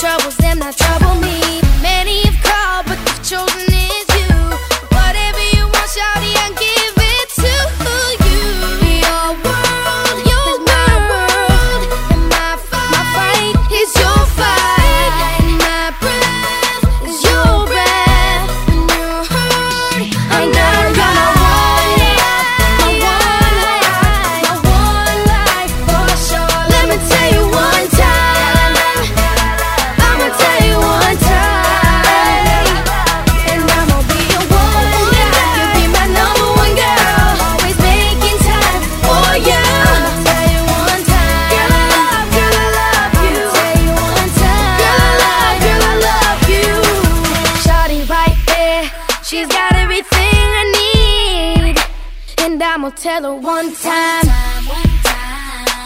troubles She's got everything I need. And I'ma tell her one time.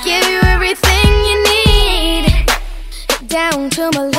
Give you everything you need. Down to my